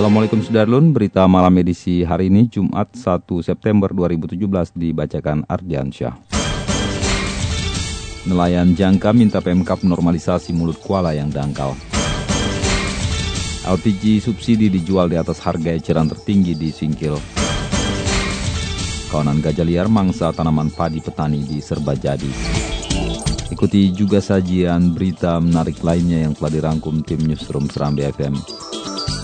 Assalamualaikum Sudarlun, berita malam edisi hari ini Jumat 1 September 2017 dibacakan Ardiansyah. Nelayan jangka minta Pemkap normalisasi mulut kuala yang dangkal. LPG subsidi dijual di atas harga eceran tertinggi di Singkil. Kawanan gajah liar mangsa tanaman padi petani di Serbajadi. Ikuti juga sajian berita menarik lainnya yang telah dirangkum tim Newsroom Serambi FM.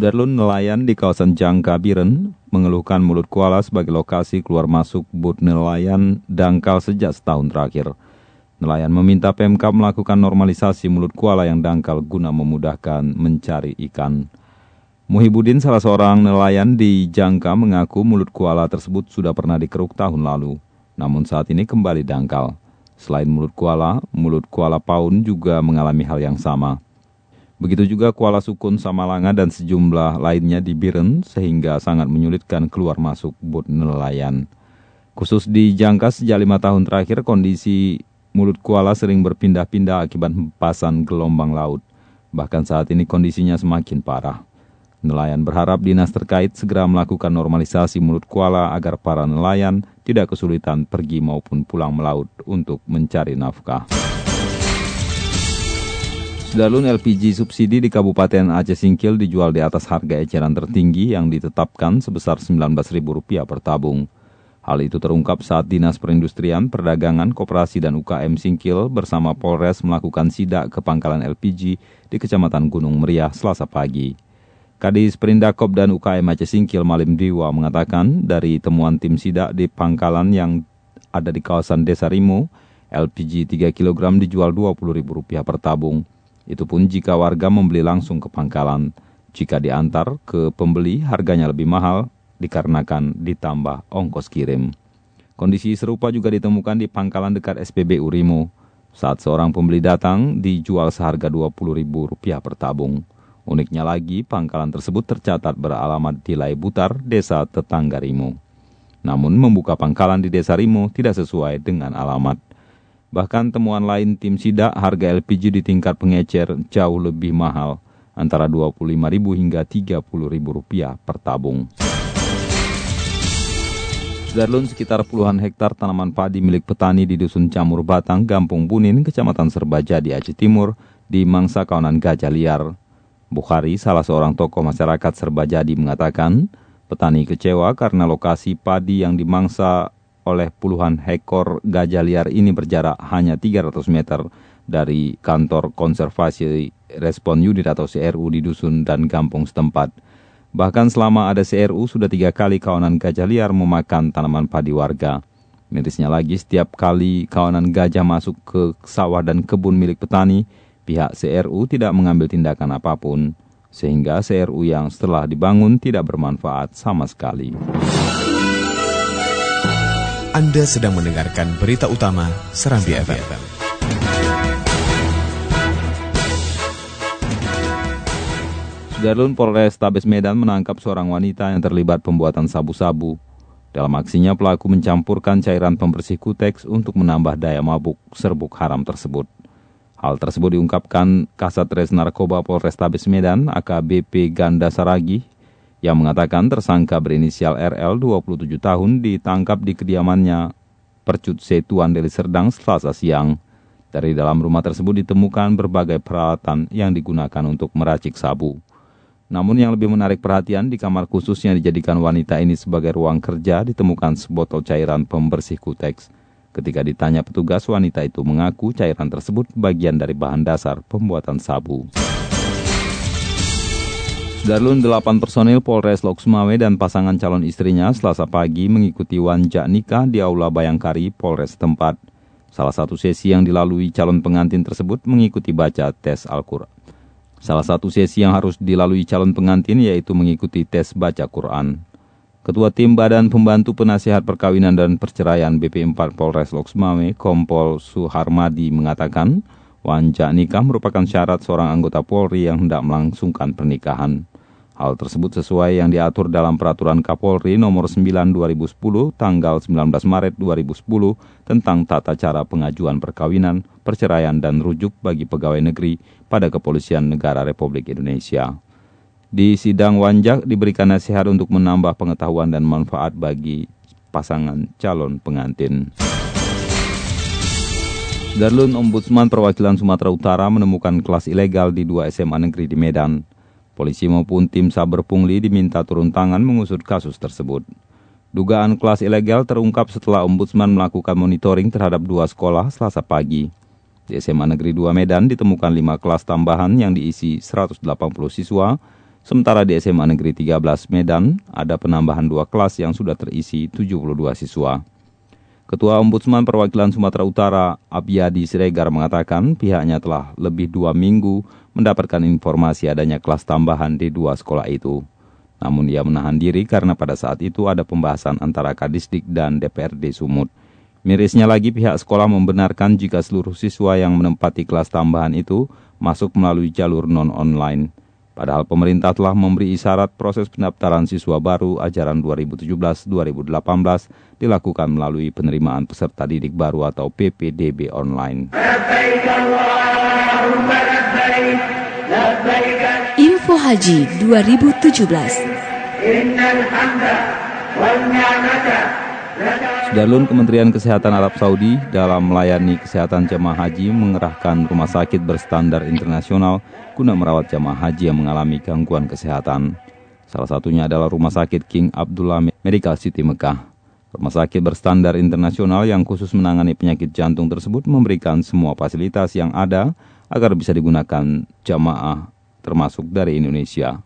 Sudarlun nelayan di kawasan Jangka Biren mengeluhkan mulut kuala sebagai lokasi keluar masuk but nelayan dangkal sejak setahun terakhir. Nelayan meminta PMK melakukan normalisasi mulut kuala yang dangkal guna memudahkan mencari ikan. Muhibudin salah seorang nelayan di Jangka mengaku mulut kuala tersebut sudah pernah dikeruk tahun lalu, namun saat ini kembali dangkal. Selain mulut kuala, mulut kuala paun juga mengalami hal yang sama. Begitu juga Kuala Sukun Samalanga dan sejumlah lainnya di Biren sehingga sangat menyulitkan keluar masuk bot nelayan. Khusus di Jangka sejak lima tahun terakhir kondisi mulut kuala sering berpindah-pindah akibat hempasan gelombang laut. Bahkan saat ini kondisinya semakin parah. Nelayan berharap dinas terkait segera melakukan normalisasi mulut kuala agar para nelayan tidak kesulitan pergi maupun pulang melaut untuk mencari nafkah. Dalun LPG subsidi di Kabupaten Aceh Singkil dijual di atas harga eceran tertinggi yang ditetapkan sebesar Rp19.000 per tabung. Hal itu terungkap saat Dinas Perindustrian, Perdagangan, Koperasi dan UKM Singkil bersama Polres melakukan sidak ke pangkalan LPG di Kecamatan Gunung Meriah selasa pagi. Kadis Perindakop dan UKM Aceh Singkil Malim Diwa mengatakan dari temuan tim sidak di pangkalan yang ada di kawasan Desa Rimo, LPG 3 kg dijual Rp20.000 per tabung. Itu pun jika warga membeli langsung ke pangkalan. Jika diantar ke pembeli, harganya lebih mahal dikarenakan ditambah ongkos kirim. Kondisi serupa juga ditemukan di pangkalan dekat SPB Urimo. Saat seorang pembeli datang, dijual seharga Rp20.000 per tabung. Uniknya lagi, pangkalan tersebut tercatat beralamat di Lai Butar, desa tetangga Rimo. Namun membuka pangkalan di desa Rimo tidak sesuai dengan alamat. Bahkan temuan lain tim sidak harga LPG di tingkat pengecer jauh lebih mahal, antara Rp25.000 hingga Rp30.000 per tabung. Darlun sekitar puluhan hektar tanaman padi milik petani di Dusun Camur Batang, Gampung Bunin, Kecamatan Serbajadi, Aceh Timur, di mangsa kawanan gajah liar. Bukhari, salah seorang tokoh masyarakat Serbajadi mengatakan, petani kecewa karena lokasi padi yang dimangsa oleh puluhan ekor gajah liar ini berjarak hanya 300 meter dari kantor konservasi respon unit atau CRU di dusun dan kampung setempat. Bahkan selama ada CRU sudah tiga kali kawanan gajah liar memakan tanaman padi warga. Mirisnya lagi setiap kali kawanan gajah masuk ke sawah dan kebun milik petani, pihak CRU tidak mengambil tindakan apa pun. Sehingga CRU yang setelah dibangun tidak bermanfaat sama sekali. Anda sedang mendengarkan berita utama Serambi FM. Sudarlun Polres Tabes Medan menangkap seorang wanita yang terlibat pembuatan sabu-sabu. Dalam aksinya pelaku mencampurkan cairan pembersih kuteks untuk menambah daya mabuk serbuk haram tersebut. Hal tersebut diungkapkan Kasat Res Narkoba Polres Tabes Medan AKBP Ganda Saragi yang mengatakan tersangka berinisial RL 27 tahun ditangkap di kediamannya Percut Setuan Deli Serdang selasa siang. Dari dalam rumah tersebut ditemukan berbagai peralatan yang digunakan untuk meracik sabu. Namun yang lebih menarik perhatian di kamar khusus yang dijadikan wanita ini sebagai ruang kerja ditemukan sebotol cairan pembersih kuteks. Ketika ditanya petugas, wanita itu mengaku cairan tersebut bagian dari bahan dasar pembuatan sabu. Darlun 8 personil Polres Lok Sumawe dan pasangan calon istrinya selasa pagi mengikuti wanjak nikah di Aula Bayangkari Polres tempat. Salah satu sesi yang dilalui calon pengantin tersebut mengikuti baca tes Al-Quran. Salah satu sesi yang harus dilalui calon pengantin yaitu mengikuti tes baca Quran. Ketua Tim Badan Pembantu Penasihat Perkawinan dan Perceraian BP4 Polres Lok Sumawe, Kompol Suharmadi mengatakan, wanjak nikah merupakan syarat seorang anggota Polri yang hendak melangsungkan pernikahan. Hal tersebut sesuai yang diatur dalam Peraturan Kapolri Nomor 9 2010 tanggal 19 Maret 2010 tentang tata cara pengajuan perkawinan, perceraian dan rujuk bagi pegawai negeri pada Kepolisian Negara Republik Indonesia. Di sidang wanjak diberikan nasihat untuk menambah pengetahuan dan manfaat bagi pasangan calon pengantin. Darlun Ombudsman Perwakilan Sumatera Utara menemukan kelas ilegal di dua SMA negeri di Medan. Polisi maupun tim saber pungli diminta turun tangan mengusut kasus tersebut. Dugaan kelas ilegal terungkap setelah Ombudsman melakukan monitoring terhadap dua sekolah selasa pagi. Di SMA Negeri 2 Medan ditemukan lima kelas tambahan yang diisi 180 siswa, sementara di SMA Negeri 13 Medan ada penambahan dua kelas yang sudah terisi 72 siswa. Ketua Ombudsman Perwakilan Sumatera Utara, Abiyadi Siregar mengatakan pihaknya telah lebih dua minggu mendapatkan informasi adanya kelas tambahan di dua sekolah itu. Namun ia menahan diri karena pada saat itu ada pembahasan antara Kadisdik dan DPRD Sumut. Mirisnya lagi pihak sekolah membenarkan jika seluruh siswa yang menempati kelas tambahan itu masuk melalui jalur non-online. Padahal pemerintah telah memberi isyarat proses pendaftaran siswa baru ajaran 2017-2018 dilakukan melalui penerimaan peserta didik baru atau PPDB online. Info Haji 2017 Sudarlun Kementerian Kesehatan Arab Saudi dalam melayani kesehatan jemaah haji mengerahkan rumah sakit berstandar internasional guna merawat jamaah haji yang mengalami gangguan kesehatan. Salah satunya adalah Rumah Sakit King Abdullah Medical City Mekah. Rumah sakit berstandar internasional yang khusus menangani penyakit jantung tersebut memberikan semua fasilitas yang ada agar bisa digunakan jamaah termasuk dari Indonesia.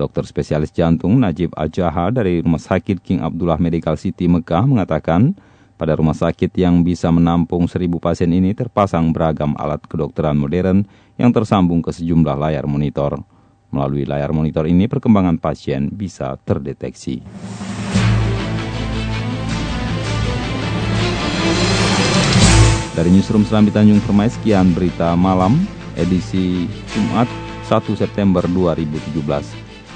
Dokter spesialis jantung Najib Ajaha dari Rumah Sakit King Abdullah Medical City Mekah mengatakan, pada rumah sakit yang bisa menampung seribu pasien ini terpasang beragam alat kedokteran modern yang tersambung ke sejumlah layar monitor. Melalui layar monitor ini perkembangan pasien bisa terdeteksi. Dari Newsroom Serambi Tanjung Permai, sekian berita malam edisi Jumat 1 September 2017.